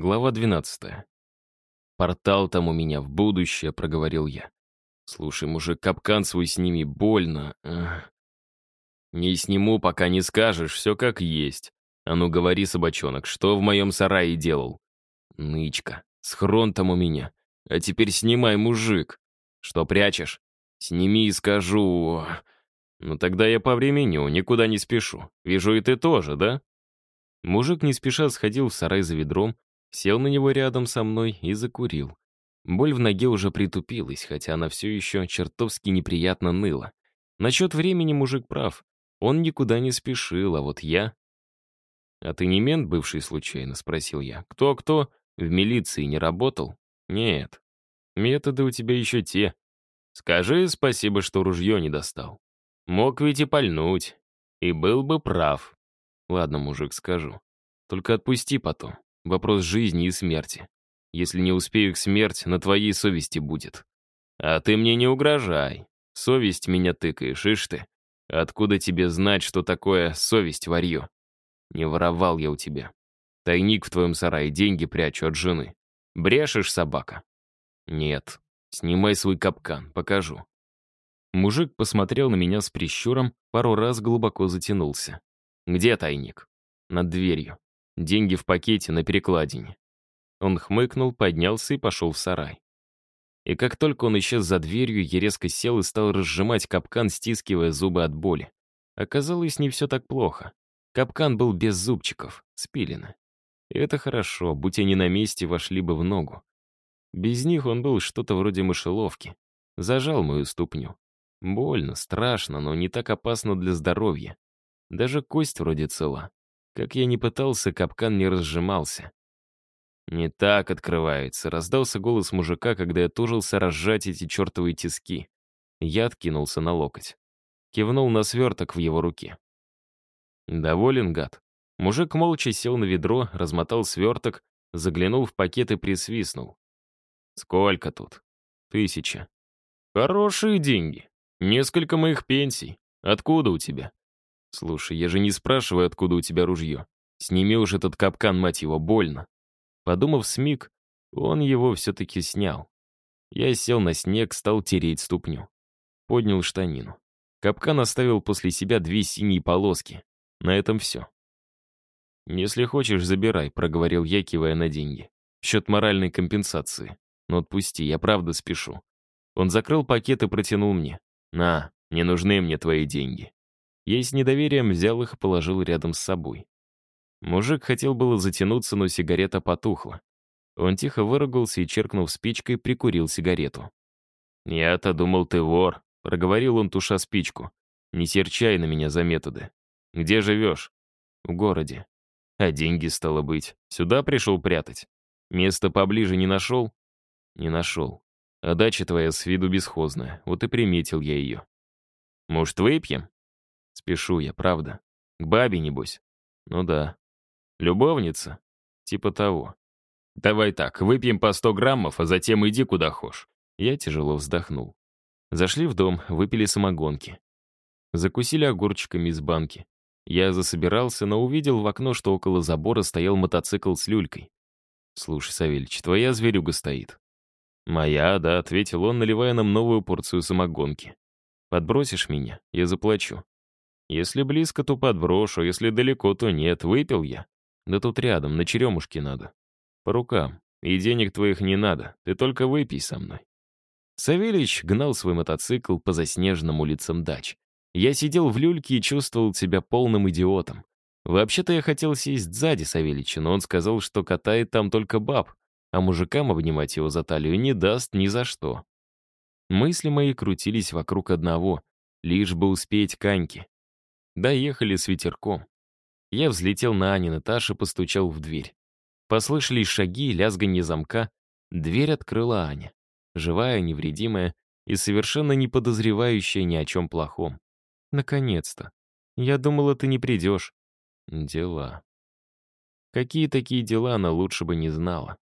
Глава 12. «Портал там у меня в будущее», — проговорил я. «Слушай, мужик, капкан свой сними, больно. Ах. Не сниму, пока не скажешь, все как есть. А ну говори, собачонок, что в моем сарае делал?» «Нычка, схрон там у меня. А теперь снимай, мужик. Что прячешь? Сними и скажу. Ну тогда я по времени никуда не спешу. Вижу, и ты тоже, да?» Мужик не спеша сходил в сарай за ведром, Сел на него рядом со мной и закурил. Боль в ноге уже притупилась, хотя она все еще чертовски неприятно ныла. Насчет времени мужик прав. Он никуда не спешил, а вот я... «А ты не мент бывший случайно?» — спросил я. «Кто-кто? В милиции не работал?» «Нет. Методы у тебя еще те. Скажи спасибо, что ружье не достал. Мог ведь и пальнуть. И был бы прав. Ладно, мужик, скажу. Только отпусти потом. Вопрос жизни и смерти. Если не успею к смерти, на твоей совести будет. А ты мне не угрожай. Совесть меня тыкаешь, ишь ты. Откуда тебе знать, что такое совесть варье? Не воровал я у тебя. Тайник в твоем сарае, деньги прячу от жены. Брешешь, собака? Нет. Снимай свой капкан, покажу. Мужик посмотрел на меня с прищуром, пару раз глубоко затянулся. «Где тайник?» «Над дверью. Деньги в пакете на перекладине. Он хмыкнул, поднялся и пошел в сарай. И как только он исчез за дверью, я резко сел и стал разжимать капкан, стискивая зубы от боли. Оказалось, не все так плохо. Капкан был без зубчиков, спилены. И это хорошо, будь они на месте, вошли бы в ногу. Без них он был что-то вроде мышеловки. Зажал мою ступню. Больно, страшно, но не так опасно для здоровья. Даже кость вроде цела. Как я не пытался, капкан не разжимался. «Не так открывается», — раздался голос мужика, когда я тужился разжать эти чертовые тиски. Я откинулся на локоть. Кивнул на сверток в его руке. Доволен, гад. Мужик молча сел на ведро, размотал сверток, заглянул в пакет и присвистнул. «Сколько тут?» «Тысяча». «Хорошие деньги. Несколько моих пенсий. Откуда у тебя?» «Слушай, я же не спрашиваю, откуда у тебя ружье. Сними уж этот капкан, мать его, больно». Подумав смиг, он его все-таки снял. Я сел на снег, стал тереть ступню. Поднял штанину. Капкан оставил после себя две синие полоски. На этом все. «Если хочешь, забирай», — проговорил я, кивая на деньги. «Счет моральной компенсации. Но отпусти, я правда спешу». Он закрыл пакет и протянул мне. «На, не нужны мне твои деньги». Я с недоверием взял их и положил рядом с собой. Мужик хотел было затянуться, но сигарета потухла. Он тихо выругался и, черкнув спичкой, прикурил сигарету. «Я-то думал, ты вор», — проговорил он, туша спичку. «Не серчай на меня за методы. Где живешь?» «В городе». «А деньги, стало быть, сюда пришел прятать? Место поближе не нашел?» «Не нашел. А дача твоя с виду бесхозная, вот и приметил я ее». «Может, выпьем?» Спешу я, правда. К бабе, небось? Ну да. Любовница? Типа того. Давай так, выпьем по 100 граммов, а затем иди куда хошь. Я тяжело вздохнул. Зашли в дом, выпили самогонки. Закусили огурчиками из банки. Я засобирался, но увидел в окно, что около забора стоял мотоцикл с люлькой. «Слушай, Савельич, твоя зверюга стоит». «Моя, да», — ответил он, наливая нам новую порцию самогонки. «Подбросишь меня? Я заплачу». Если близко, то подброшу, если далеко, то нет. Выпил я. Да тут рядом, на черемушке надо. По рукам. И денег твоих не надо. Ты только выпей со мной. Савельич гнал свой мотоцикл по заснеженным улицам дач. Я сидел в люльке и чувствовал себя полным идиотом. Вообще-то я хотел сесть сзади Савельича, но он сказал, что катает там только баб, а мужикам обнимать его за талию не даст ни за что. Мысли мои крутились вокруг одного, лишь бы успеть к Аньке. Доехали с ветерком. Я взлетел на Анин этаж и постучал в дверь. Послышались шаги, лязганье замка. Дверь открыла Аня. Живая, невредимая и совершенно не подозревающая ни о чем плохом. Наконец-то. Я думала, ты не придешь. Дела. Какие такие дела она лучше бы не знала.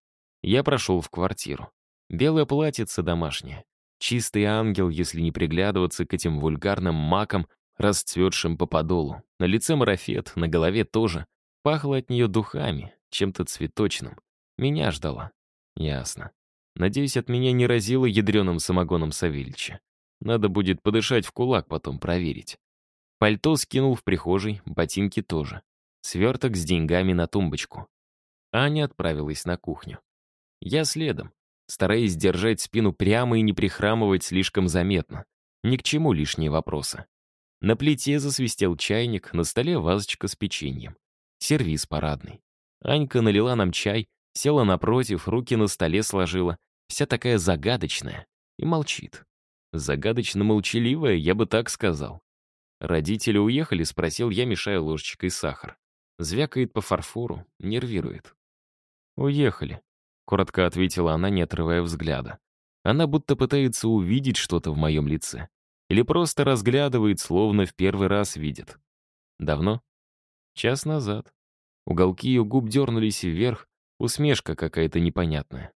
Я прошел в квартиру. Белое платьице домашнее. Чистый ангел, если не приглядываться к этим вульгарным макам, расцветшим по подолу. На лице марафет, на голове тоже. Пахло от нее духами, чем-то цветочным. Меня ждала. Ясно. Надеюсь, от меня не разило ядреным самогоном Савельича. Надо будет подышать в кулак, потом проверить. Пальто скинул в прихожей, ботинки тоже. Сверток с деньгами на тумбочку. Аня отправилась на кухню. Я следом, стараясь держать спину прямо и не прихрамывать слишком заметно. Ни к чему лишние вопросы. На плите засвистел чайник, на столе вазочка с печеньем. Сервиз парадный. Анька налила нам чай, села напротив, руки на столе сложила, вся такая загадочная, и молчит. Загадочно молчаливая, я бы так сказал. Родители уехали, спросил я, мешая ложечкой сахар. Звякает по фарфору, нервирует. «Уехали», — коротко ответила она, не отрывая взгляда. Она будто пытается увидеть что-то в моем лице. Или просто разглядывает, словно в первый раз видит. Давно? Час назад. Уголки ее губ дернулись вверх, усмешка какая-то непонятная.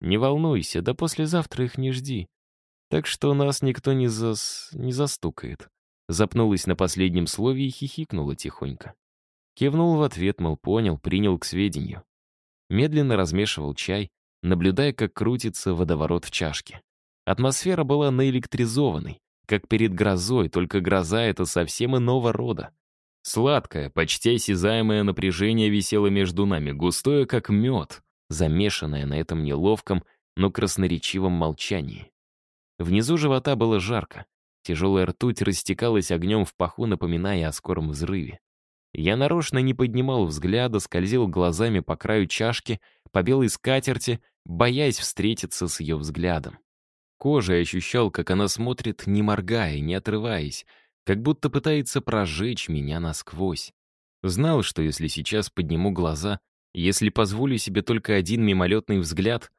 Не волнуйся, да послезавтра их не жди. Так что нас никто не, зас... не застукает. Запнулась на последнем слове и хихикнула тихонько. Кивнул в ответ, мол, понял, принял к сведению. Медленно размешивал чай, наблюдая, как крутится водоворот в чашке. Атмосфера была наэлектризованной, как перед грозой, только гроза — это совсем иного рода. Сладкое, почти осязаемое напряжение висело между нами, густое, как мед, замешанное на этом неловком, но красноречивом молчании. Внизу живота было жарко. Тяжелая ртуть растекалась огнем в паху, напоминая о скором взрыве. Я нарочно не поднимал взгляда, скользил глазами по краю чашки, по белой скатерти, боясь встретиться с ее взглядом. Кожей ощущал, как она смотрит, не моргая, не отрываясь, как будто пытается прожечь меня насквозь. Знал, что если сейчас подниму глаза, если позволю себе только один мимолетный взгляд,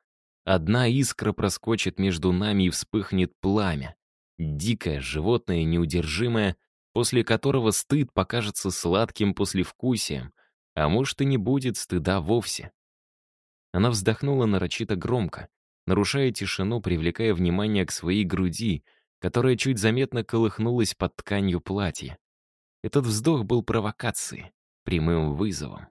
одна искра проскочит между нами и вспыхнет пламя. Дикое, животное, неудержимое, после которого стыд покажется сладким послевкусием, а может и не будет стыда вовсе. Она вздохнула нарочито громко, нарушая тишину, привлекая внимание к своей груди — которая чуть заметно колыхнулась под тканью платья. Этот вздох был провокацией, прямым вызовом.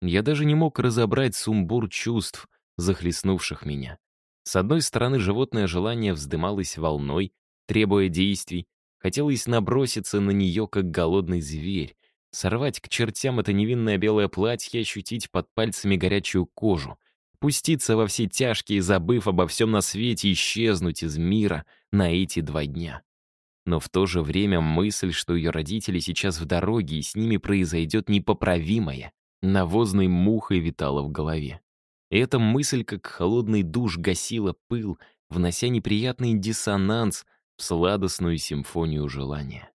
Я даже не мог разобрать сумбур чувств, захлестнувших меня. С одной стороны, животное желание вздымалось волной, требуя действий, хотелось наброситься на нее, как голодный зверь, сорвать к чертям это невинное белое платье ощутить под пальцами горячую кожу, пуститься во все тяжкие, забыв обо всем на свете, исчезнуть из мира на эти два дня. Но в то же время мысль, что ее родители сейчас в дороге, и с ними произойдет непоправимое, навозной мухой витала в голове. Эта мысль, как холодный душ, гасила пыл, внося неприятный диссонанс в сладостную симфонию желания.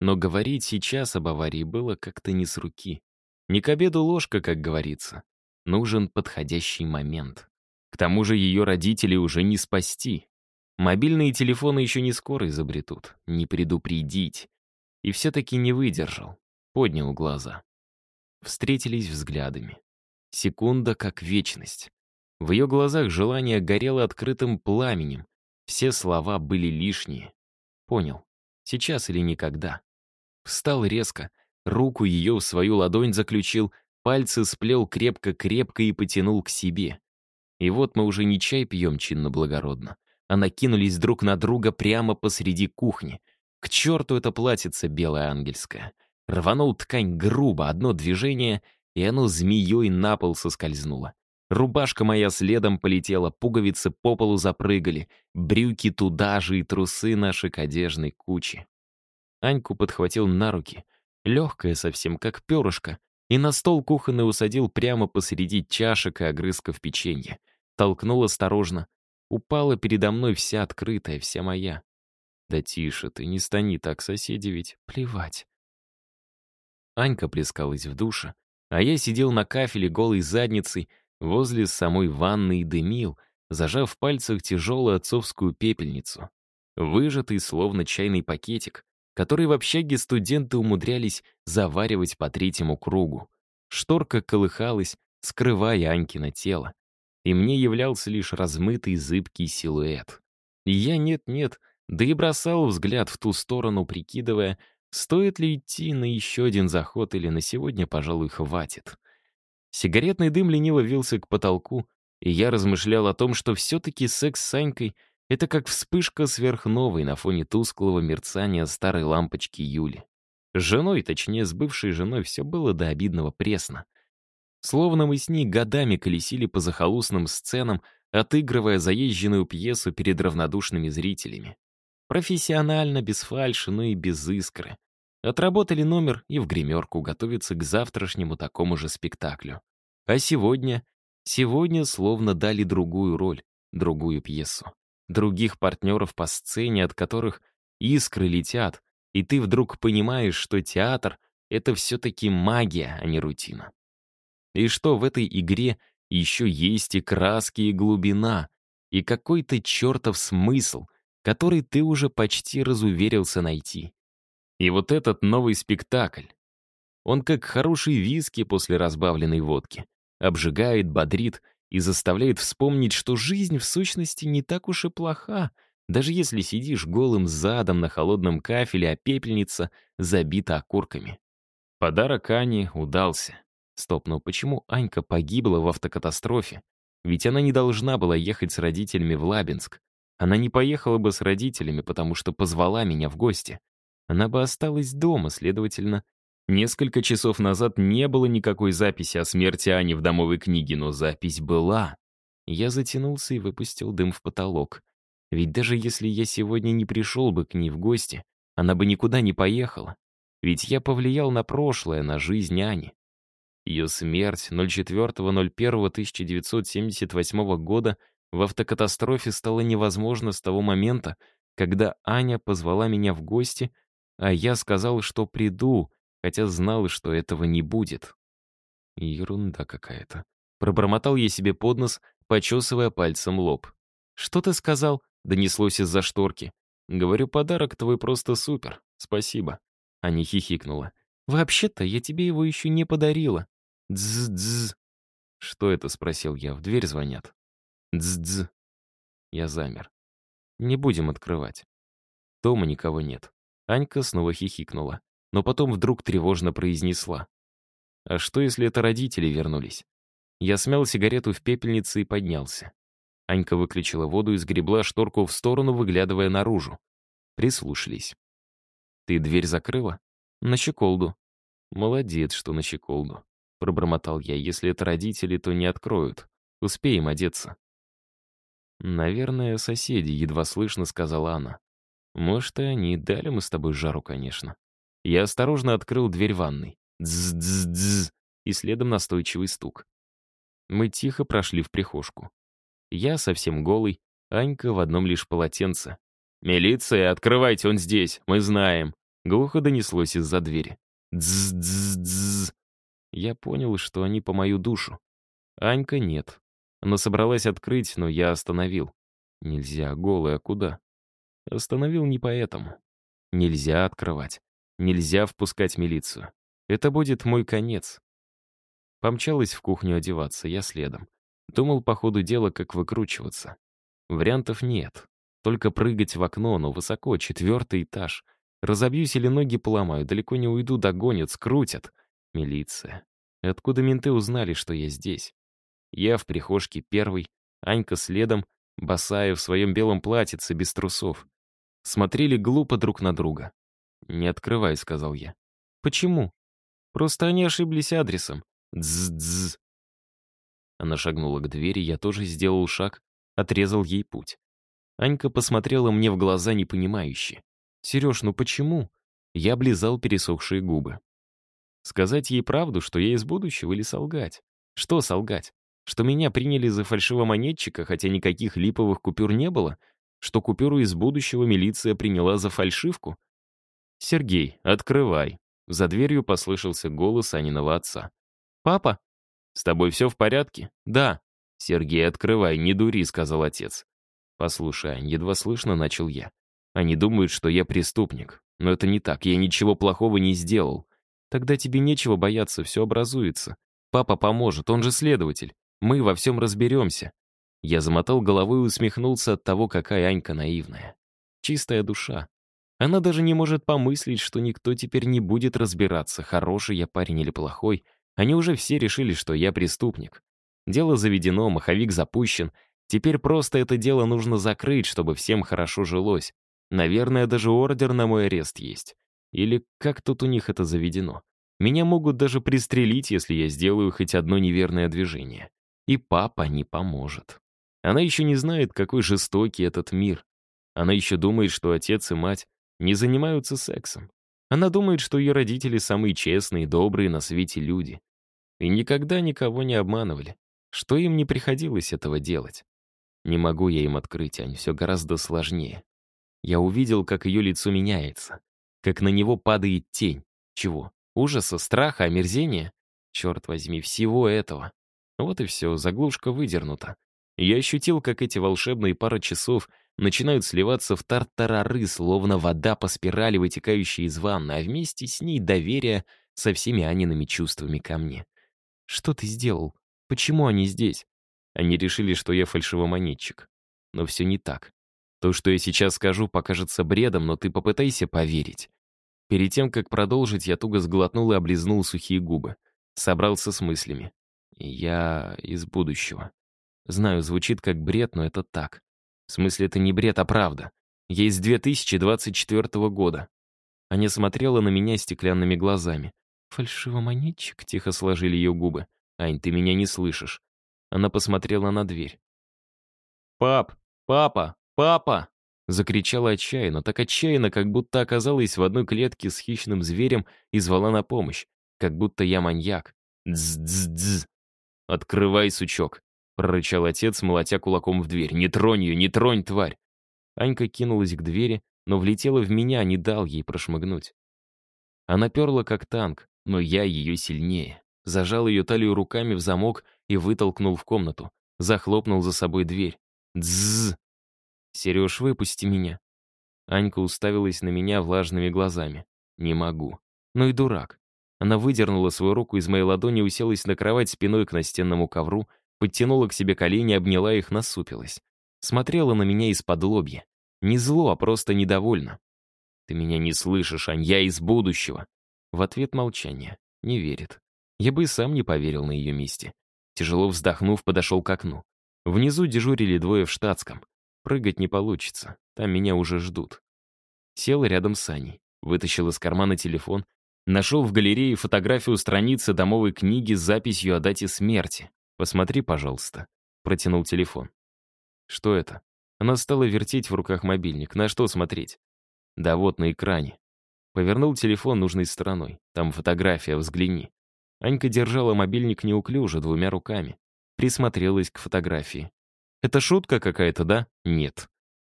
Но говорить сейчас об аварии было как-то не с руки. Не к обеду ложка, как говорится. Нужен подходящий момент. К тому же ее родителей уже не спасти. Мобильные телефоны еще не скоро изобретут, не предупредить. И все-таки не выдержал, поднял глаза. Встретились взглядами. Секунда как вечность. В ее глазах желание горело открытым пламенем. Все слова были лишние. Понял. Сейчас или никогда. Встал резко, руку ее в свою ладонь заключил — Пальцы сплел крепко-крепко и потянул к себе. И вот мы уже не чай пьем чинно-благородно, а накинулись друг на друга прямо посреди кухни. К черту это платьице белое ангельское. Рванул ткань грубо, одно движение, и оно змеей на пол соскользнуло. Рубашка моя следом полетела, пуговицы по полу запрыгали, брюки туда же и трусы наши к одежной куче. Аньку подхватил на руки, легкая совсем, как перышко, и на стол кухонный усадил прямо посреди чашек и огрызков печенья. Толкнул осторожно. Упала передо мной вся открытая, вся моя. Да тише ты, не стани так, соседи ведь. Плевать. Анька плескалась в душе, а я сидел на кафеле голой задницей возле самой ванны и дымил, зажав в пальцах тяжелую отцовскую пепельницу. Выжатый, словно чайный пакетик, который в общаге студенты умудрялись заваривать по третьему кругу. Шторка колыхалась, скрывая Анькино тело. И мне являлся лишь размытый зыбкий силуэт. И я нет-нет, да и бросал взгляд в ту сторону, прикидывая, стоит ли идти на еще один заход или на сегодня, пожалуй, хватит. Сигаретный дым лениво вился к потолку, и я размышлял о том, что все-таки секс с Санькой — это как вспышка сверхновой на фоне тусклого мерцания старой лампочки Юли. С женой, точнее, с бывшей женой, все было до обидного пресно. Словно мы с ней годами колесили по захолустным сценам, отыгрывая заезженную пьесу перед равнодушными зрителями. Профессионально, без фальши, но и без искры. Отработали номер и в гримерку готовиться к завтрашнему такому же спектаклю. А сегодня? Сегодня словно дали другую роль, другую пьесу. Других партнеров по сцене, от которых искры летят, и ты вдруг понимаешь, что театр — это все-таки магия, а не рутина. И что в этой игре еще есть и краски, и глубина, и какой-то чертов смысл, который ты уже почти разуверился найти. И вот этот новый спектакль. Он как хороший виски после разбавленной водки. Обжигает, бодрит и заставляет вспомнить, что жизнь в сущности не так уж и плоха, даже если сидишь голым задом на холодном кафеле, а пепельница забита окурками. Подарок Ане удался. Стоп, но почему Анька погибла в автокатастрофе? Ведь она не должна была ехать с родителями в Лабинск. Она не поехала бы с родителями, потому что позвала меня в гости. Она бы осталась дома, следовательно. Несколько часов назад не было никакой записи о смерти Ани в домовой книге, но запись была. Я затянулся и выпустил дым в потолок. Ведь даже если я сегодня не пришел бы к ней в гости, она бы никуда не поехала. Ведь я повлиял на прошлое, на жизнь Ани. Ее смерть 04.01.1978 года в автокатастрофе стала невозможна с того момента, когда Аня позвала меня в гости, а я сказал, что приду, хотя знал, что этого не будет. Ерунда какая-то. Пробормотал я себе под нос, почесывая пальцем лоб. «Что ты сказал?» — донеслось из-за шторки. «Говорю, подарок твой просто супер. Спасибо». Аня хихикнула. «Вообще-то я тебе его еще не подарила. Дз-дз. «Что это?» — спросил я. «В дверь звонят». Дз-дз. Я замер. «Не будем открывать». Дома никого нет. Анька снова хихикнула, но потом вдруг тревожно произнесла. «А что, если это родители вернулись?» Я смял сигарету в пепельнице и поднялся. Анька выключила воду и сгребла шторку в сторону, выглядывая наружу. Прислушались. «Ты дверь закрыла?» «На щеколду». «Молодец, что на щеколду. Пробормотал я. Если это родители, то не откроют. Успеем одеться. «Наверное, соседи», — едва слышно сказала она. «Может, и они дали мы с тобой жару, конечно». Я осторожно открыл дверь ванной. Дз-дз-дз, и следом настойчивый стук. Мы тихо прошли в прихожку. Я совсем голый, Анька в одном лишь полотенце. «Милиция, открывайте, он здесь, мы знаем!» Глухо донеслось из-за двери. Дз-дз-дз. Я понял, что они по мою душу. Анька нет. Она собралась открыть, но я остановил. Нельзя, голая, куда? Остановил не поэтому. Нельзя открывать. Нельзя впускать милицию. Это будет мой конец. Помчалась в кухню одеваться, я следом. Думал по ходу дела, как выкручиваться. Вариантов нет. Только прыгать в окно, но высоко, четвертый этаж. Разобьюсь или ноги поломаю, далеко не уйду, догонят, скрутят. Милиция. Откуда менты узнали, что я здесь? Я в прихожке первый, Анька следом, босая в своем белом платьице, без трусов. Смотрели глупо друг на друга. «Не открывай», — сказал я. «Почему?» «Просто они ошиблись адресом. Дз-дз». Она шагнула к двери, я тоже сделал шаг, отрезал ей путь. Анька посмотрела мне в глаза непонимающе. «Сереж, ну почему?» Я облизал пересохшие губы. Сказать ей правду, что я из будущего, или солгать? Что солгать? Что меня приняли за фальшивомонетчика, хотя никаких липовых купюр не было? Что купюру из будущего милиция приняла за фальшивку? «Сергей, открывай!» За дверью послышался голос Аниного отца. «Папа?» «С тобой все в порядке?» «Да». «Сергей, открывай, не дури», — сказал отец. «Послушай, едва слышно начал я. Они думают, что я преступник. Но это не так, я ничего плохого не сделал. Тогда тебе нечего бояться, все образуется. Папа поможет, он же следователь. Мы во всем разберемся. Я замотал головой и усмехнулся от того, какая Анька наивная. Чистая душа. Она даже не может помыслить, что никто теперь не будет разбираться, хороший я парень или плохой. Они уже все решили, что я преступник. Дело заведено, маховик запущен. Теперь просто это дело нужно закрыть, чтобы всем хорошо жилось. Наверное, даже ордер на мой арест есть. Или как тут у них это заведено. Меня могут даже пристрелить, если я сделаю хоть одно неверное движение. И папа не поможет. Она еще не знает, какой жестокий этот мир. Она еще думает, что отец и мать не занимаются сексом. Она думает, что ее родители самые честные, добрые на свете люди. И никогда никого не обманывали. Что им не приходилось этого делать? Не могу я им открыть, Ань, все гораздо сложнее. Я увидел, как ее лицо меняется, как на него падает тень. Чего? Ужаса, страха, омерзения? Черт возьми, всего этого. Вот и все, заглушка выдернута. Я ощутил, как эти волшебные пара часов начинают сливаться в тартарары, словно вода по спирали, вытекающая из ванны, а вместе с ней доверие со всеми Аниными чувствами ко мне. «Что ты сделал? Почему они здесь?» Они решили, что я фальшивомонетчик. Но все не так. То, что я сейчас скажу, покажется бредом, но ты попытайся поверить. Перед тем, как продолжить, я туго сглотнул и облизнул сухие губы. Собрался с мыслями. Я из будущего. Знаю, звучит как бред, но это так. В смысле, это не бред, а правда. Я из 2024 года. Аня смотрела на меня стеклянными глазами. «Фальшивомонетчик?» — тихо сложили ее губы. «Ань, ты меня не слышишь». Она посмотрела на дверь. «Пап! Папа! Папа!» Закричала отчаянно, так отчаянно, как будто оказалась в одной клетке с хищным зверем и звала на помощь, как будто я маньяк. «Дз-дз-дз!» «Открывай, сучок!» — прорычал отец, молотя кулаком в дверь. «Не тронь ее, не тронь, тварь!» Анька кинулась к двери, но влетела в меня, не дал ей прошмыгнуть. Она перла как танк, но я ее сильнее. Зажал ее талию руками в замок и вытолкнул в комнату. Захлопнул за собой дверь. Дзз! Сереж, выпусти меня. Анька уставилась на меня влажными глазами. Не могу. Ну и дурак. Она выдернула свою руку из моей ладони, уселась на кровать спиной к настенному ковру, подтянула к себе колени, обняла их, насупилась. Смотрела на меня из-под лобья. Не зло, а просто недовольна. «Ты меня не слышишь, Ань, я из будущего». В ответ молчание. Не верит. Я бы и сам не поверил на ее месте. Тяжело вздохнув, подошел к окну. Внизу дежурили двое в штатском. Прыгать не получится, там меня уже ждут. Сел рядом с Аней, вытащил из кармана телефон, нашел в галерее фотографию страницы домовой книги с записью о дате смерти. «Посмотри, пожалуйста». Протянул телефон. Что это? Она стала вертеть в руках мобильник. На что смотреть? Да вот на экране. Повернул телефон нужной стороной. Там фотография, взгляни. Анька держала мобильник неуклюже, двумя руками. Присмотрелась к фотографии. «Это шутка какая-то, да?» «Нет.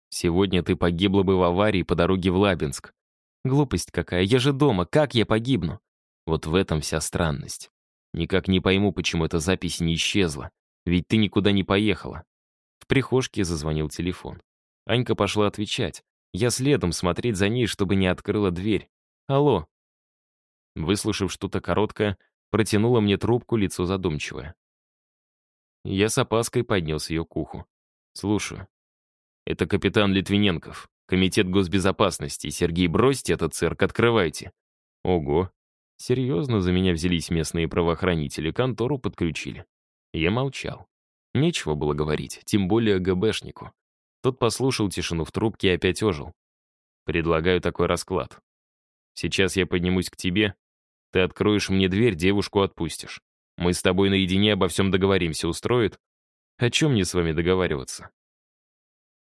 Сегодня ты погибла бы в аварии по дороге в Лабинск. Глупость какая, я же дома, как я погибну? Вот в этом вся странность. Никак не пойму, почему эта запись не исчезла. Ведь ты никуда не поехала. В прихожке зазвонил телефон. Анька пошла отвечать. Я следом смотреть за ней, чтобы не открыла дверь. «Алло». Выслушав что-то короткое, протянула мне трубку, лицо задумчивое. Я с опаской поднес ее к уху. «Слушаю. Это капитан Литвиненков, комитет госбезопасности. Сергей, бросьте этот цирк, открывайте». «Ого, Серьезно за меня взялись местные правоохранители, контору подключили. Я молчал. Нечего было говорить, тем более ГБшнику. Тот послушал тишину в трубке и опять ожил. Предлагаю такой расклад. Сейчас я поднимусь к тебе, ты откроешь мне дверь, девушку отпустишь. Мы с тобой наедине обо всем договоримся, устроит? О чем мне с вами договариваться?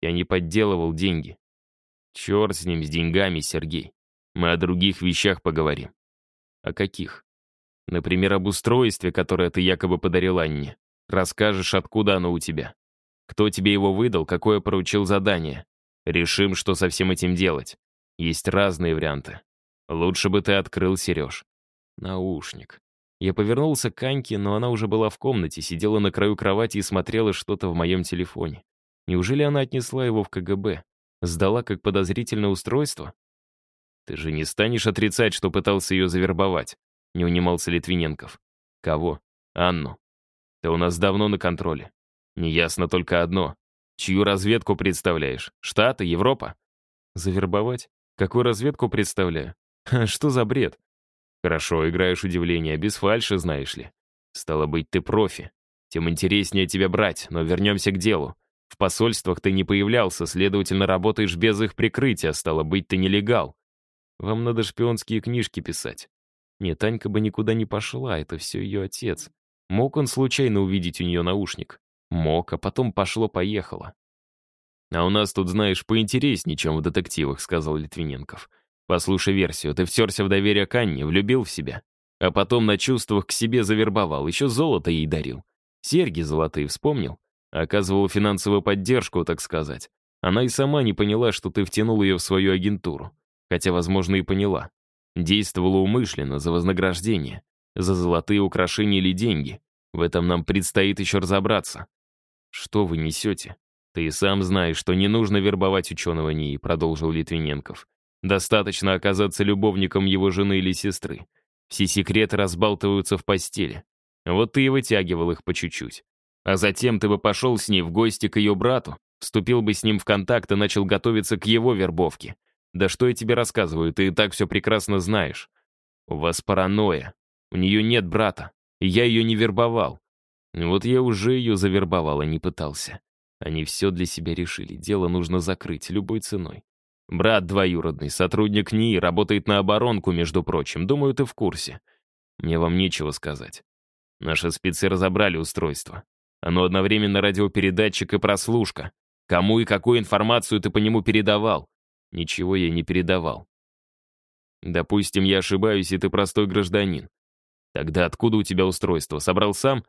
Я не подделывал деньги. Черт с ним, с деньгами, Сергей. Мы о других вещах поговорим. О каких? Например, об устройстве, которое ты якобы подарил Анне. Расскажешь, откуда оно у тебя. Кто тебе его выдал, какое поручил задание. Решим, что со всем этим делать. Есть разные варианты. Лучше бы ты открыл, Сереж. Наушник. Я повернулся к Аньке, но она уже была в комнате, сидела на краю кровати и смотрела что-то в моем телефоне. Неужели она отнесла его в КГБ? Сдала как подозрительное устройство? «Ты же не станешь отрицать, что пытался ее завербовать?» — не унимался Литвиненков. «Кого? Анну. Ты у нас давно на контроле. Неясно только одно. Чью разведку представляешь? Штаты, Европа?» «Завербовать? Какую разведку представляю? Ха, что за бред? Хорошо играешь удивление, без фальши, знаешь ли. Стало быть, ты профи. Тем интереснее тебя брать, но вернемся к делу. В посольствах ты не появлялся, следовательно, работаешь без их прикрытия, стало быть, ты нелегал. Вам надо шпионские книжки писать. Нет, Танька бы никуда не пошла, это все ее отец. Мог он случайно увидеть у нее наушник? Мог, а потом пошло-поехало. «А у нас тут, знаешь, поинтереснее, чем в детективах», — сказал Литвиненков. «Послушай версию. Ты втерся в доверие к Анне, влюбил в себя. А потом на чувствах к себе завербовал, еще золото ей дарил. Серьги золотые вспомнил? Оказывал финансовую поддержку, так сказать. Она и сама не поняла, что ты втянул ее в свою агентуру. Хотя, возможно, и поняла. Действовала умышленно, за вознаграждение. За золотые украшения или деньги. В этом нам предстоит еще разобраться. Что вы несете? Ты сам знаешь, что не нужно вербовать ученого НИИ, продолжил Литвиненков. Достаточно оказаться любовником его жены или сестры. Все секреты разбалтываются в постели. Вот ты и вытягивал их по чуть-чуть. А затем ты бы пошел с ней в гости к ее брату, вступил бы с ним в контакт и начал готовиться к его вербовке. Да что я тебе рассказываю, ты и так все прекрасно знаешь. У вас паранойя. У нее нет брата, я ее не вербовал. Вот я уже ее завербовал, а не пытался. Они все для себя решили, дело нужно закрыть любой ценой. Брат двоюродный, сотрудник НИИ, работает на оборонку, между прочим. Думаю, ты в курсе. Мне вам нечего сказать. Наши спецы разобрали устройство. Оно одновременно радиопередатчик и прослушка. Кому и какую информацию ты по нему передавал? Ничего я не передавал. Допустим, я ошибаюсь, и ты простой гражданин. Тогда откуда у тебя устройство? Собрал сам?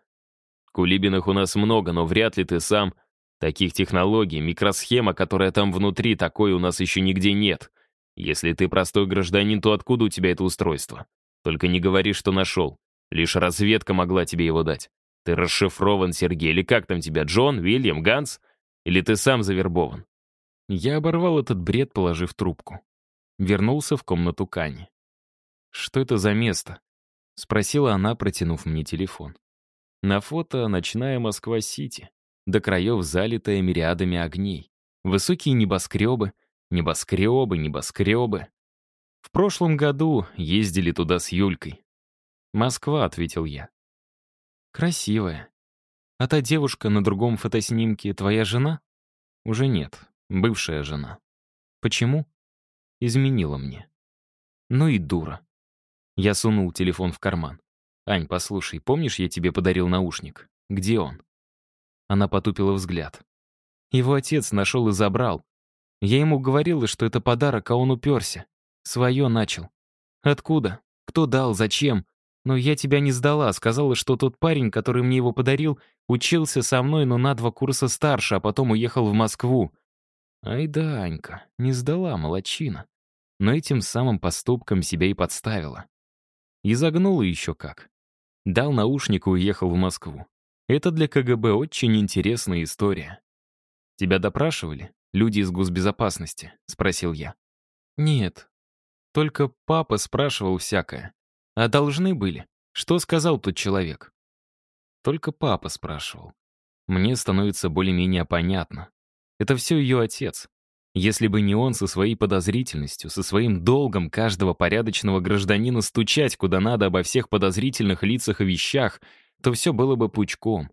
Кулибиных у нас много, но вряд ли ты сам. Таких технологий, микросхема, которая там внутри, такой у нас еще нигде нет. Если ты простой гражданин, то откуда у тебя это устройство? Только не говори, что нашел. Лишь разведка могла тебе его дать. Ты расшифрован, Сергей, или как там тебя, Джон, Уильям, Ганс? Или ты сам завербован?» Я оборвал этот бред, положив трубку. Вернулся в комнату Кани. «Что это за место?» — спросила она, протянув мне телефон. На фото ночная Москва-Сити, до краев залитая мириадами огней. Высокие небоскребы, небоскребы, небоскребы. В прошлом году ездили туда с Юлькой. «Москва», — ответил я. Красивая. А та девушка на другом фотоснимке твоя жена? Уже нет, бывшая жена. Почему? Изменила мне. Ну и дура. Я сунул телефон в карман. «Ань, послушай, помнишь, я тебе подарил наушник? Где он?» Она потупила взгляд. Его отец нашел и забрал. Я ему говорила, что это подарок, а он уперся. Свое начал. Откуда? Кто дал? Зачем? Но я тебя не сдала, сказала, что тот парень, который мне его подарил, учился со мной, но на два курса старше, а потом уехал в Москву. Ай да, Анька, не сдала, молочина. Но этим самым поступком себя и подставила. И загнула еще как. Дал наушник и уехал в Москву. Это для КГБ очень интересная история. «Тебя допрашивали? Люди из госбезопасности?» — спросил я. «Нет. Только папа спрашивал всякое. А должны были. Что сказал тот человек? Только папа спрашивал. Мне становится более-менее понятно. Это все ее отец. Если бы не он со своей подозрительностью, со своим долгом каждого порядочного гражданина стучать куда надо обо всех подозрительных лицах и вещах, то все было бы пучком.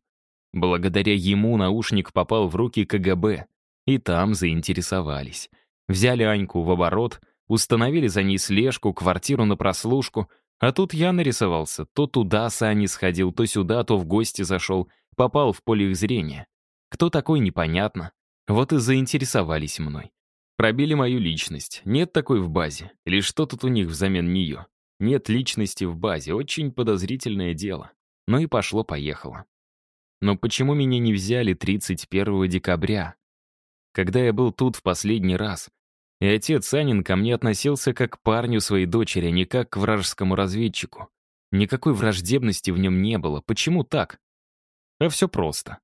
Благодаря ему наушник попал в руки КГБ, и там заинтересовались. Взяли Аньку в оборот, установили за ней слежку, квартиру на прослушку, а тут я нарисовался. То туда с Аней сходил, то сюда, то в гости зашел. Попал в поле их зрения. Кто такой, непонятно. Вот и заинтересовались мной. Пробили мою личность. Нет такой в базе. Или что тут у них взамен нее? Нет личности в базе. Очень подозрительное дело. Ну и пошло-поехало. Но почему меня не взяли 31 декабря? Когда я был тут в последний раз, и отец Санин ко мне относился как к парню своей дочери, а не как к вражескому разведчику. Никакой враждебности в нем не было. Почему так? А все просто.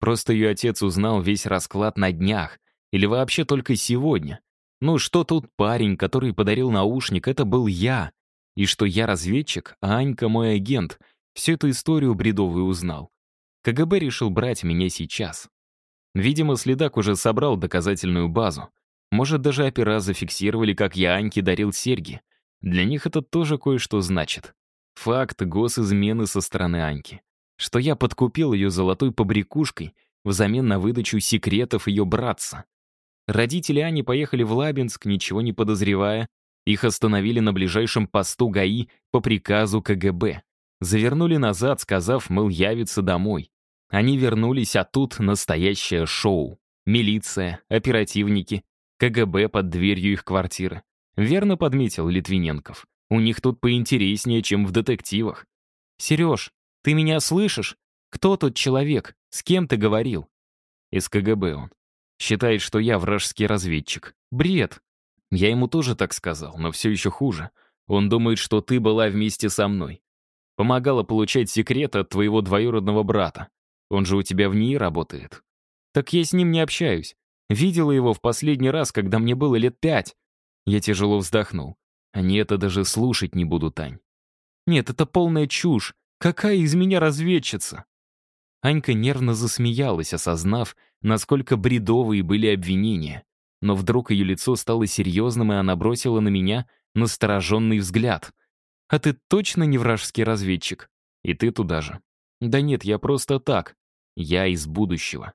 Просто ее отец узнал весь расклад на днях. Или вообще только сегодня. Ну что тут парень, который подарил наушник, это был я. И что я разведчик, а Анька мой агент. Всю эту историю бредовую узнал. КГБ решил брать меня сейчас. Видимо, следак уже собрал доказательную базу. Может, даже опера зафиксировали, как я Аньке дарил серьги. Для них это тоже кое-что значит. Факт госизмены со стороны Аньки. Что я подкупил ее золотой побрякушкой взамен на выдачу секретов ее братца. Родители Ани поехали в Лабинск, ничего не подозревая. Их остановили на ближайшем посту ГАИ по приказу КГБ. Завернули назад, сказав, мол, явится домой. Они вернулись, а тут настоящее шоу. Милиция, оперативники, КГБ под дверью их квартиры. Верно подметил Литвиненков. У них тут поинтереснее, чем в детективах. «Сереж, ты меня слышишь? Кто тот человек? С кем ты говорил?» Из КГБ он. Считает, что я вражеский разведчик. Бред. Я ему тоже так сказал, но все еще хуже. Он думает, что ты была вместе со мной. Помогала получать секреты от твоего двоюродного брата. Он же у тебя в НИИ работает. Так я с ним не общаюсь. Видела его в последний раз, когда мне было лет пять. Я тяжело вздохнул. Они это даже слушать не будут, Тань. Нет, это полная чушь. Какая из меня разведчица? Анька нервно засмеялась, осознав, насколько бредовые были обвинения. Но вдруг ее лицо стало серьезным, и она бросила на меня настороженный взгляд. «А ты точно не вражеский разведчик? И ты туда же?» «Да нет, я просто так. Я из будущего.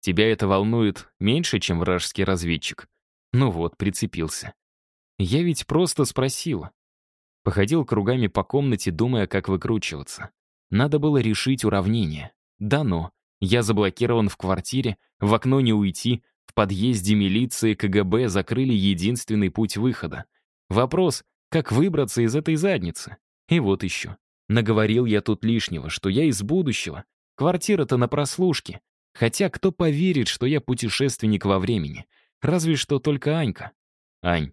Тебя это волнует меньше, чем вражеский разведчик?» Ну вот, прицепился. Я ведь просто спросила. Походил кругами по комнате, думая, как выкручиваться. Надо было решить уравнение. Дано. Я заблокирован в квартире, в окно не уйти, в подъезде милиции КГБ закрыли единственный путь выхода. Вопрос, как выбраться из этой задницы? И вот еще. Наговорил я тут лишнего, что я из будущего. Квартира-то на прослушке. Хотя кто поверит, что я путешественник во времени? Разве что только Анька. Ань,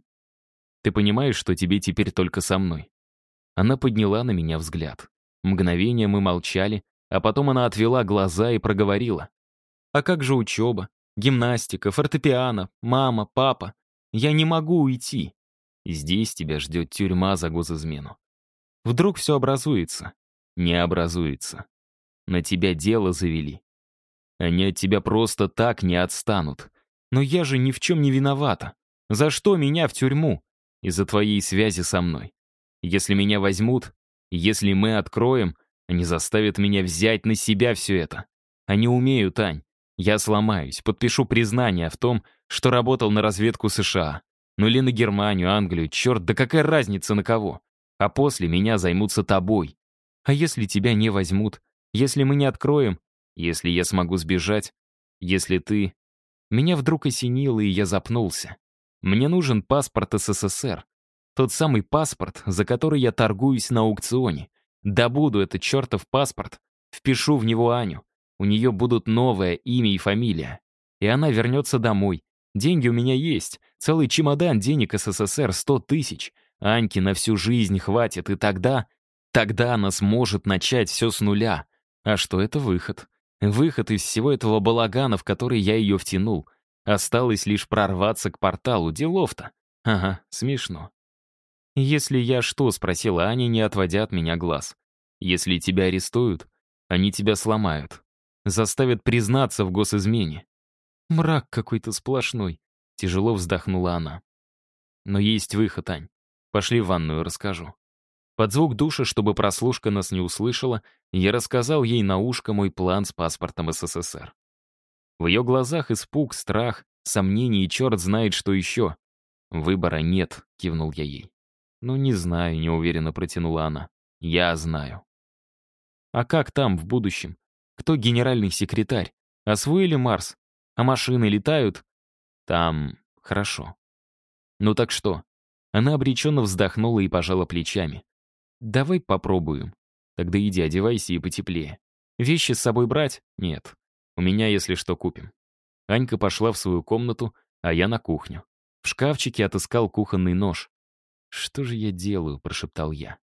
ты понимаешь, что тебе теперь только со мной? Она подняла на меня взгляд. Мгновение мы молчали, а потом она отвела глаза и проговорила. «А как же учеба? Гимнастика, фортепиано, мама, папа? Я не могу уйти. Здесь тебя ждет тюрьма за госизмену. Вдруг все образуется? Не образуется. На тебя дело завели. Они от тебя просто так не отстанут. Но я же ни в чем не виновата. За что меня в тюрьму? Из-за твоей связи со мной. Если меня возьмут, если мы откроем, они заставят меня взять на себя все это. Они умеют, Тань. Я сломаюсь, подпишу признание в том, что работал на разведку США. Ну или на Германию, Англию, черт, да какая разница на кого. А после меня займутся тобой. А если тебя не возьмут? Если мы не откроем? Если я смогу сбежать? Если ты... Меня вдруг осенило, и я запнулся. Мне нужен паспорт СССР. Тот самый паспорт, за который я торгуюсь на аукционе. Добуду этот чертов паспорт, впишу в него Аню. У нее будут новое имя и фамилия. И она вернется домой. Деньги у меня есть. Целый чемодан денег СССР, сто тысяч. Аньки на всю жизнь хватит, и тогда... Тогда она сможет начать все с нуля. А что это выход? Выход из всего этого балагана, в который я ее втянул. Осталось лишь прорваться к порталу. Делов-то. Ага, смешно. «Если я что?» — спросила Аня, не отводя от меня глаз. «Если тебя арестуют, они тебя сломают. Заставят признаться в госизмене». «Мрак какой-то сплошной», — тяжело вздохнула она. «Но есть выход, Ань. Пошли в ванную, расскажу». Под звук душа, чтобы прослушка нас не услышала, я рассказал ей на ушко мой план с паспортом СССР. В ее глазах испуг, страх, сомнение и черт знает, что еще. «Выбора нет», — кивнул я ей. «Ну, не знаю», — неуверенно протянула она. «Я знаю». «А как там, в будущем? Кто генеральный секретарь? Освоили Марс? А машины летают?» «Там... хорошо». «Ну так что?» Она обреченно вздохнула и пожала плечами. «Давай попробуем. Тогда иди одевайся и потеплее. Вещи с собой брать? Нет. У меня, если что, купим». Анька пошла в свою комнату, а я на кухню. В шкафчике отыскал кухонный нож. «Что же я делаю?» — прошептал я.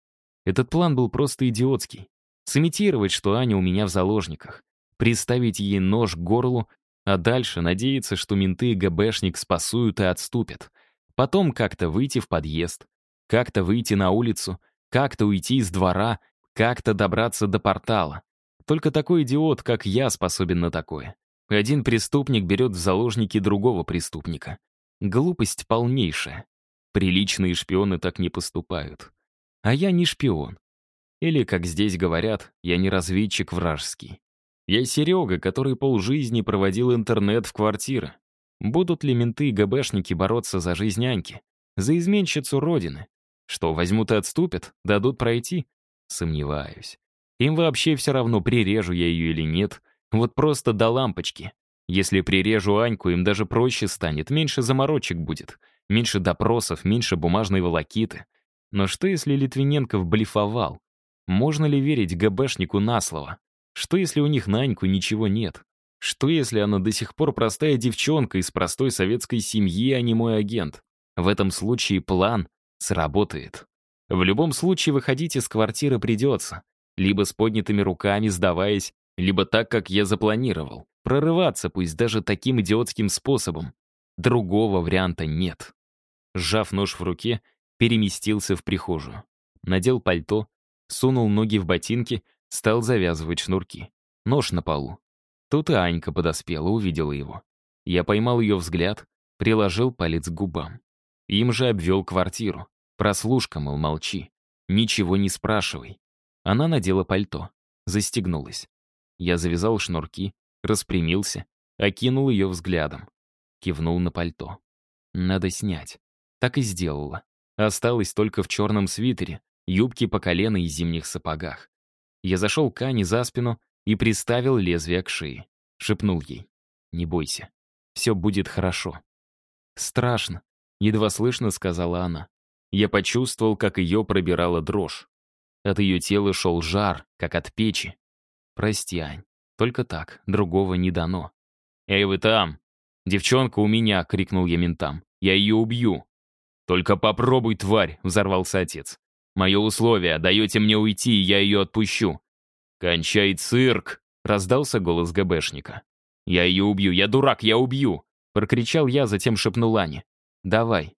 Этот план был просто идиотский. Сымитировать, что Аня у меня в заложниках. Приставить ей нож к горлу, а дальше надеяться, что менты и ГБшник спасуют и отступят. Потом как-то выйти в подъезд, как-то выйти на улицу, как-то уйти из двора, как-то добраться до портала. Только такой идиот, как я, способен на такое. Один преступник берет в заложники другого преступника. Глупость полнейшая. Приличные шпионы так не поступают. А я не шпион. Или, как здесь говорят, я не разведчик вражеский. Я Серега, который полжизни проводил интернет в квартиры. Будут ли менты и ГБшники бороться за жизнь Аньки? За изменщицу Родины? Что, возьмут и отступят? Дадут пройти? Сомневаюсь. Им вообще все равно, прирежу я ее или нет. Вот просто до лампочки. Если прирежу Аньку, им даже проще станет, меньше заморочек будет, меньше допросов, меньше бумажной волокиты. Но что, если Литвиненков блефовал? Можно ли верить ГБшнику на слово? Что, если у них на Аньку ничего нет? Что, если она до сих пор простая девчонка из простой советской семьи, а не мой агент? В этом случае план сработает. В любом случае выходить из квартиры придется. Либо с поднятыми руками, сдаваясь, либо так, как я запланировал. Прорываться, пусть даже таким идиотским способом. Другого варианта нет. Сжав нож в руке, переместился в прихожую. Надел пальто, сунул ноги в ботинки, стал завязывать шнурки. Нож на полу. Тут и Анька подоспела, увидела его. Я поймал ее взгляд, приложил палец к губам. Им же обвел квартиру. Прослушка, мол, молчи. Ничего не спрашивай. Она надела пальто. Застегнулась. Я завязал шнурки, распрямился, окинул ее взглядом. Кивнул на пальто. Надо снять. Так и сделала. Осталась только в черном свитере, юбке по колено и зимних сапогах. Я зашел к Ане за спину и приставил лезвие к шее. Шепнул ей. «Не бойся. Все будет хорошо». «Страшно», — едва слышно сказала она. Я почувствовал, как ее пробирала дрожь. От ее тела шел жар, как от печи. «Прости, Ань. Только так, другого не дано». «Эй, вы там! Девчонка у меня!» — крикнул я ментам. «Я ее убью!» «Только попробуй, тварь!» — взорвался отец. «Мое условие, даете мне уйти, и я ее отпущу». «Кончай цирк!» — раздался голос ГБшника. «Я ее убью, я дурак, я убью!» — прокричал я, затем шепнул Ане. «Давай».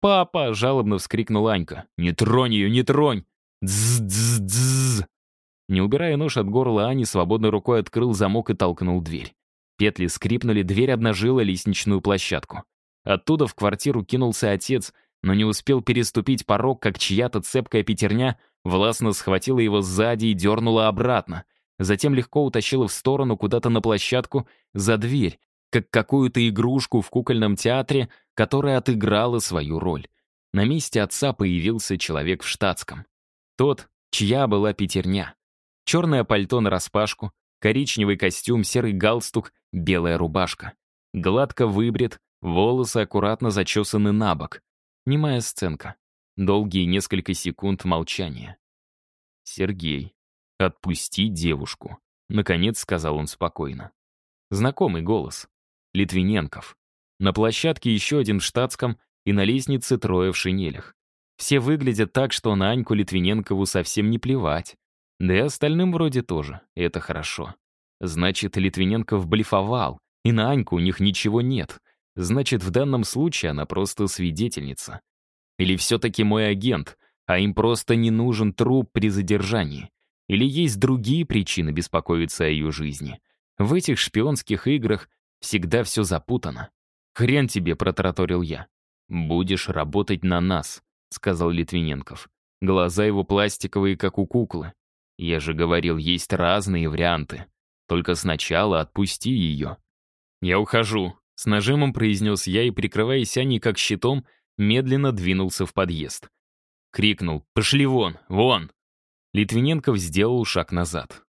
«Папа!» — жалобно вскрикнул Анька. «Не тронь ее, не тронь!» «Дз-дз-дз!» Не убирая нож от горла Ани, свободной рукой открыл замок и толкнул дверь. Петли скрипнули, дверь обнажила лестничную площадку. Оттуда в квартиру кинулся отец, но не успел переступить порог, как чья-то цепкая пятерня властно схватила его сзади и дернула обратно. Затем легко утащила в сторону куда-то на площадку за дверь, как какую-то игрушку в кукольном театре, которая отыграла свою роль. На месте отца появился человек в штатском. Тот, чья была пятерня. Черное пальто нараспашку, коричневый костюм, серый галстук, белая рубашка. Гладко выбрит, волосы аккуратно зачесаны на бок. Немая сценка. Долгие несколько секунд молчания. «Сергей, отпусти девушку», — наконец сказал он спокойно. Знакомый голос. Литвиненков. На площадке еще один в штатском и на лестнице трое в шинелях. Все выглядят так, что на Аньку Литвиненкову совсем не плевать. Да и остальным вроде тоже, это хорошо. Значит, Литвиненков блефовал, и на Аньку у них ничего нет. Значит, в данном случае она просто свидетельница. Или все-таки мой агент, а им просто не нужен труп при задержании. Или есть другие причины беспокоиться о ее жизни. В этих шпионских играх всегда все запутано. «Хрен тебе», — протараторил я. «Будешь работать на нас», — сказал Литвиненков. Глаза его пластиковые, как у куклы. Я же говорил, есть разные варианты. Только сначала отпусти ее. Я ухожу. С нажимом произнес я и, прикрываясь Аней как щитом, медленно двинулся в подъезд. Крикнул «Пошли вон! Вон!» Литвиненков сделал шаг назад.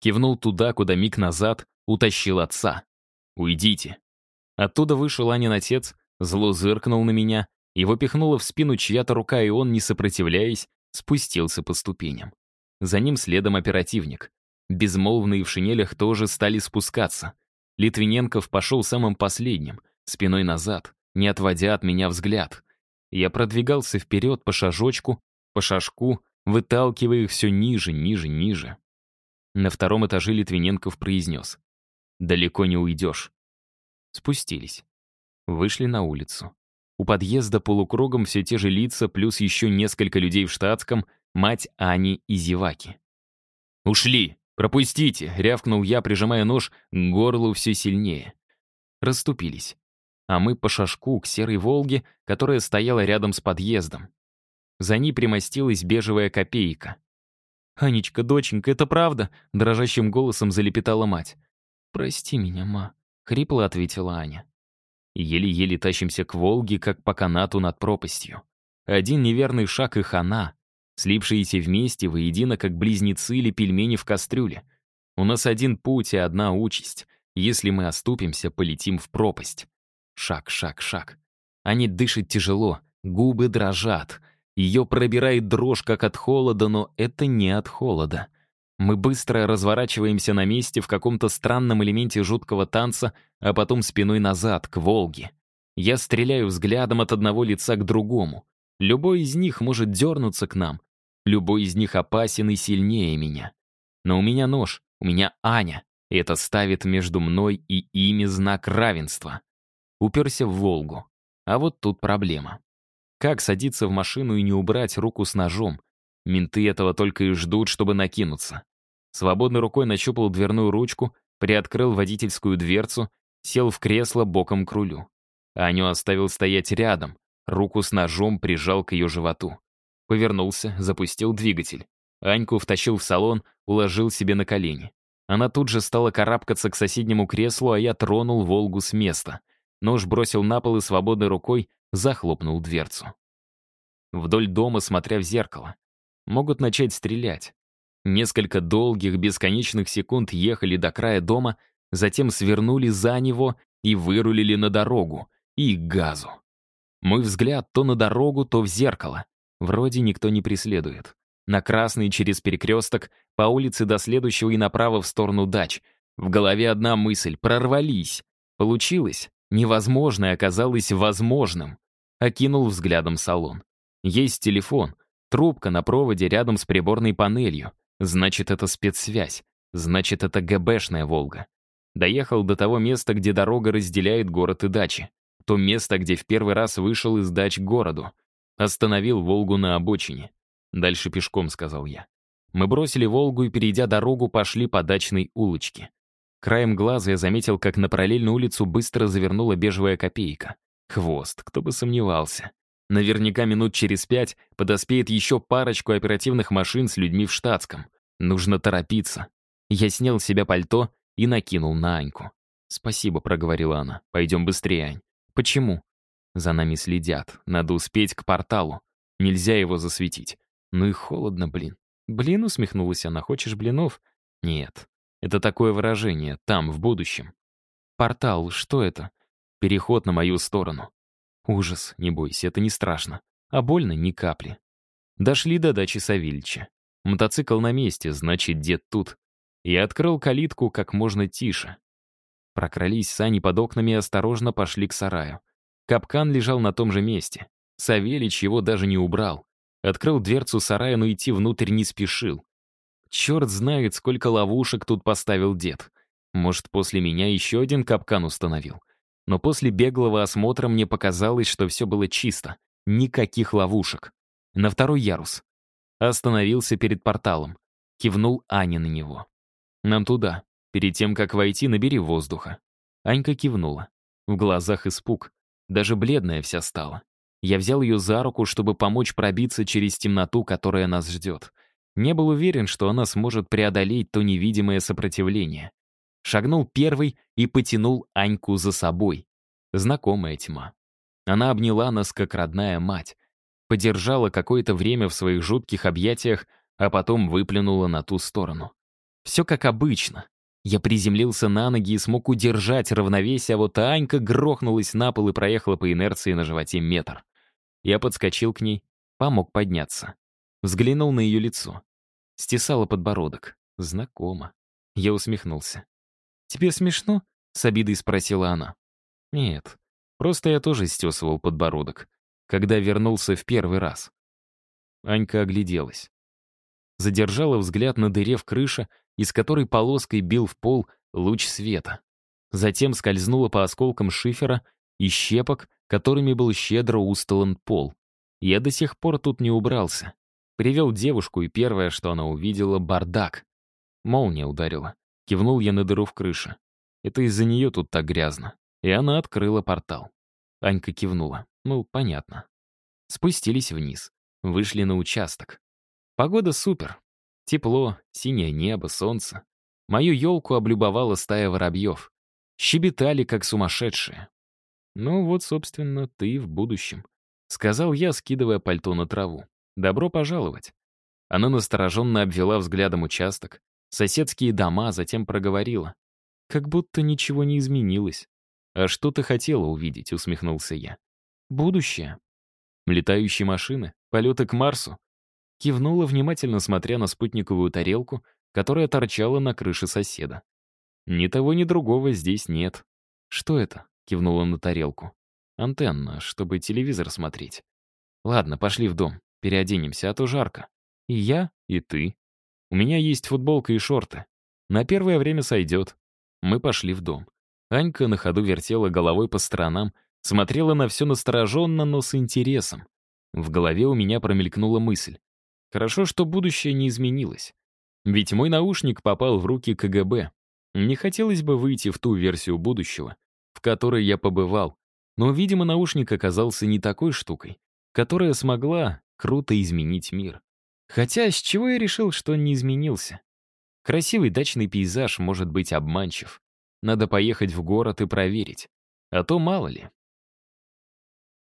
Кивнул туда, куда миг назад утащил отца. «Уйдите!» Оттуда вышел Анин отец, зло зыркнул на меня, его пихнула в спину чья-то рука, и он, не сопротивляясь, спустился по ступеням. За ним следом оперативник. Безмолвные в шинелях тоже стали спускаться. Литвиненков пошел самым последним, спиной назад, не отводя от меня взгляд. Я продвигался вперед по шажочку, по шажку, выталкивая их все ниже, ниже, ниже. На втором этаже Литвиненков произнес. «Далеко не уйдешь». Спустились. Вышли на улицу. У подъезда полукругом все те же лица, плюс еще несколько людей в штатском — мать Ани и зеваки. «Ушли! Пропустите!» — рявкнул я, прижимая нож к горлу все сильнее. Расступились. а мы по шажку к серой «Волге», которая стояла рядом с подъездом. За ней примостилась бежевая копейка. «Анечка, доченька, это правда?» — дрожащим голосом залепетала мать. «Прости меня, ма», — хрипло ответила Аня. Еле-еле тащимся к Волге, как по канату над пропастью. Один неверный шаг и хана, слившиеся вместе воедино, как близнецы или пельмени в кастрюле. У нас один путь и одна участь. Если мы оступимся, полетим в пропасть. Шаг, шаг, шаг. Аня дышит тяжело, губы дрожат. Ее пробирает дрожь, как от холода, но это не от холода. Мы быстро разворачиваемся на месте в каком-то странном элементе жуткого танца, а потом спиной назад, к Волге. Я стреляю взглядом от одного лица к другому. Любой из них может дернуться к нам. Любой из них опасен и сильнее меня. Но у меня нож, у меня Аня, и это ставит между мной и ими знак равенства. Уперся в Волгу. А вот тут проблема. Как садиться в машину и не убрать руку с ножом? Менты этого только и ждут, чтобы накинуться. Свободной рукой нащупал дверную ручку, приоткрыл водительскую дверцу, сел в кресло боком к рулю. Аню оставил стоять рядом, руку с ножом прижал к ее животу. Повернулся, запустил двигатель. Аньку втащил в салон, уложил себе на колени. Она тут же стала карабкаться к соседнему креслу, а я тронул «Волгу» с места. Нож бросил на пол и свободной рукой захлопнул дверцу. Вдоль дома, смотря в зеркало могут начать стрелять. Несколько долгих, бесконечных секунд ехали до края дома, затем свернули за него и вырулили на дорогу, и к газу. Мой взгляд то на дорогу, то в зеркало. Вроде никто не преследует. На красный через перекресток, по улице до следующего и направо в сторону дач. В голове одна мысль — прорвались. Получилось. Невозможное оказалось возможным. Окинул взглядом салон. Есть телефон, Трубка на проводе рядом с приборной панелью. Значит, это спецсвязь. Значит, это ГБшная «Волга». Доехал до того места, где дорога разделяет город и дачи. То место, где в первый раз вышел из дач к городу. Остановил «Волгу» на обочине. «Дальше пешком», — сказал я. Мы бросили «Волгу» и, перейдя дорогу, пошли по дачной улочке. Краем глаза я заметил, как на параллельную улицу быстро завернула бежевая копейка. Хвост, кто бы сомневался. Наверняка минут через пять подоспеет еще парочку оперативных машин с людьми в штатском. Нужно торопиться. Я снял с себя пальто и накинул на Аньку. «Спасибо», — проговорила она. «Пойдем быстрее, Ань». «Почему?» «За нами следят. Надо успеть к порталу. Нельзя его засветить. Ну и холодно, блин». «Блин», — усмехнулась она. «Хочешь блинов?» «Нет. Это такое выражение. Там, в будущем». «Портал, что это?» «Переход на мою сторону. Ужас, не бойся, это не страшно. А больно ни капли. Дошли до дачи Савельича. Мотоцикл на месте, значит, дед тут. Я открыл калитку как можно тише. Прокрались сани под окнами и осторожно пошли к сараю. Капкан лежал на том же месте. Савельич его даже не убрал. Открыл дверцу сарая, но идти внутрь не спешил. Черт знает, сколько ловушек тут поставил дед. Может, после меня еще один капкан установил но после беглого осмотра мне показалось, что все было чисто. Никаких ловушек. На второй ярус. Остановился перед порталом. Кивнул Аня на него. «Нам туда. Перед тем, как войти, набери воздуха». Анька кивнула. В глазах испуг. Даже бледная вся стала. Я взял ее за руку, чтобы помочь пробиться через темноту, которая нас ждет. Не был уверен, что она сможет преодолеть то невидимое сопротивление. Шагнул первый и потянул Аньку за собой. Знакомая тьма. Она обняла нас, как родная мать. Подержала какое-то время в своих жутких объятиях, а потом выплюнула на ту сторону. Все как обычно. Я приземлился на ноги и смог удержать равновесие, а вот Анька грохнулась на пол и проехала по инерции на животе метр. Я подскочил к ней, помог подняться. Взглянул на ее лицо. Стесала подбородок. Знакомо. Я усмехнулся. «Тебе смешно?» — с обидой спросила она. «Нет, просто я тоже стесывал подбородок, когда вернулся в первый раз». Анька огляделась. Задержала взгляд на дыре в крыше, из которой полоской бил в пол луч света. Затем скользнула по осколкам шифера и щепок, которыми был щедро устлан пол. Я до сих пор тут не убрался. Привел девушку, и первое, что она увидела — бардак. Молния ударила. Кивнул я на дыру в крыше. Это из-за нее тут так грязно. И она открыла портал. Анька кивнула. Ну, понятно. Спустились вниз. Вышли на участок. Погода супер. Тепло, синее небо, солнце. Мою елку облюбовала стая воробьев. Щебетали, как сумасшедшие. Ну вот, собственно, ты в будущем. Сказал я, скидывая пальто на траву. Добро пожаловать. Она настороженно обвела взглядом участок, соседские дома, затем проговорила. Как будто ничего не изменилось. «А что ты хотела увидеть?» — усмехнулся я. «Будущее». «Летающие машины? Полеты к Марсу?» Кивнула, внимательно смотря на спутниковую тарелку, которая торчала на крыше соседа. «Ни того, ни другого здесь нет». «Что это?» — кивнула на тарелку. «Антенна, чтобы телевизор смотреть». «Ладно, пошли в дом, переоденемся, а то жарко. И я, и ты. У меня есть футболка и шорты. На первое время сойдет». Мы пошли в дом. Анька на ходу вертела головой по сторонам, смотрела на все настороженно, но с интересом. В голове у меня промелькнула мысль. Хорошо, что будущее не изменилось. Ведь мой наушник попал в руки КГБ. Не хотелось бы выйти в ту версию будущего, в которой я побывал, но, видимо, наушник оказался не такой штукой, которая смогла круто изменить мир. Хотя с чего я решил, что он не изменился? Красивый дачный пейзаж может быть обманчив. Надо поехать в город и проверить. А то мало ли.